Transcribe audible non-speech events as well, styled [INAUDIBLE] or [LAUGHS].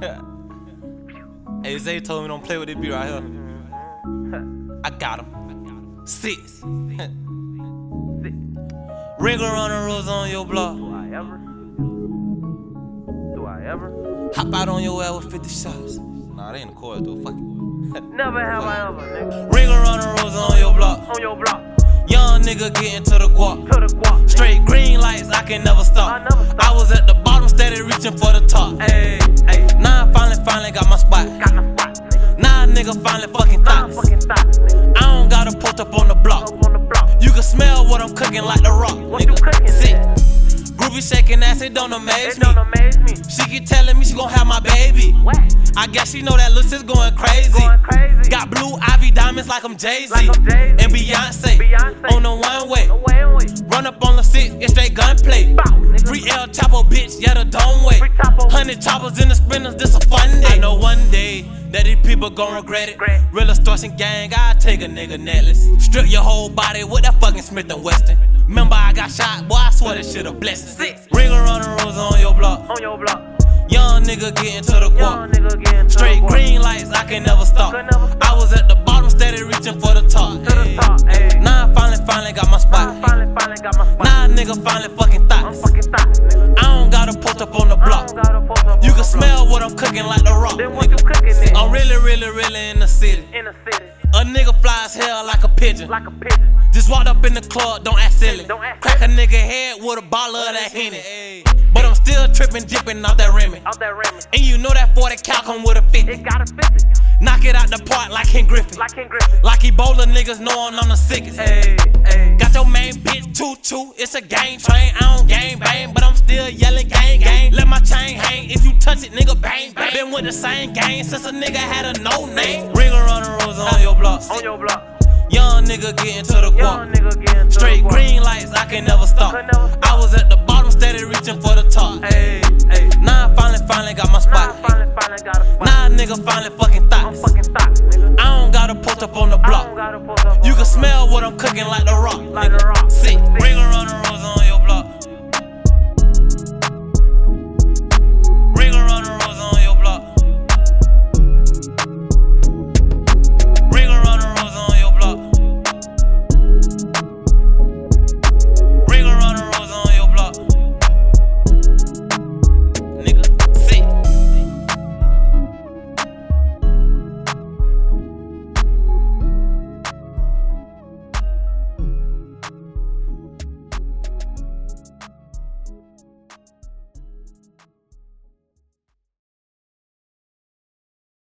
[LAUGHS] hey, Zay told me don't play with this beat right here. [LAUGHS] I got him. Six. Ring around the rose on your block. Do I ever? Do I ever? Hop out on your ass with 50 shots. Nah, they in the chorus though. Fuck it. [LAUGHS] Never have I ever, nigga. Ring around the rose on your block. On your block, Young nigga getting to the guap. to the guap. Finally fucking thoughts. nigga. I don't gotta post up on the block. Up on the block. You can smell what I'm cooking like the rock. Cooking, Sick. Groovy shaking ass, it don't amaze me. don't amaze me. She keep telling me she gon' have my baby. I guess she know that little sis going crazy. Got blue ivy diamonds like I'm Jay Z. Like I'm Jay-Z. And Beyonce, on the one way. No way, wait. Run up on the six, it's straight gunplay. Nigga. Free El Chapo, bitch, yeah, the dome way. Hundred choppers in the sprinters, this a fun day. I know one day that these people gon' regret it. Real extortion gang, I take a nigga necklace. Strip your whole body with that fucking Smith and Wesson. Remember I got shot, boy, I swear this shit a blessing. Six. Ring around the rose on your block. On your block. Young nigga getting to the guap. Straight green lights, I can never stop. Can never stop. I was at the bottom, steady reaching for the top. To the Ayy. top, ayy. Now I finally, finally got my spot. Finally, finally got my spot. Now nigga finally fucking thoughts. fucking stop, nigga. I don't gotta post up on the block. don't gotta post up You can smell what I'm cooking like the rock. I'm really, really, really in the city. In the city, A nigga flies hell like a pigeon. like a pigeon. Just walked up in the club, don't act silly. Don't act Crack a nigga head with a bottle of that Henny. But I'm still tripping, dipping off that Remy. Out that Remy. And you know that 40 cal come with a 50. It got a 50. Knock it out the park like Ken Griffey. Like Ken Griffey. Like Ebola niggas knowing I'm on the sickest. Hey, hey. Got your main bitch choo choo, it's a game train. I don't game bang, but I'm still yelling gang gang. Let my chain hang. If you touch it, nigga, bang bang. Been with the same gang since a nigga had a no name. Ring around the rules on your block. On your block. Young nigga getting to the guap. Straight the green lights, I can never stop. I was at the bottom, steady reaching for the top. Now I finally, finally got my spot. Now, I finally, finally got a spot. now a nigga finally fucking thoughts. I don't gotta post up on the block. You can smell what I'm cooking like the rock. Like nigga. the rock.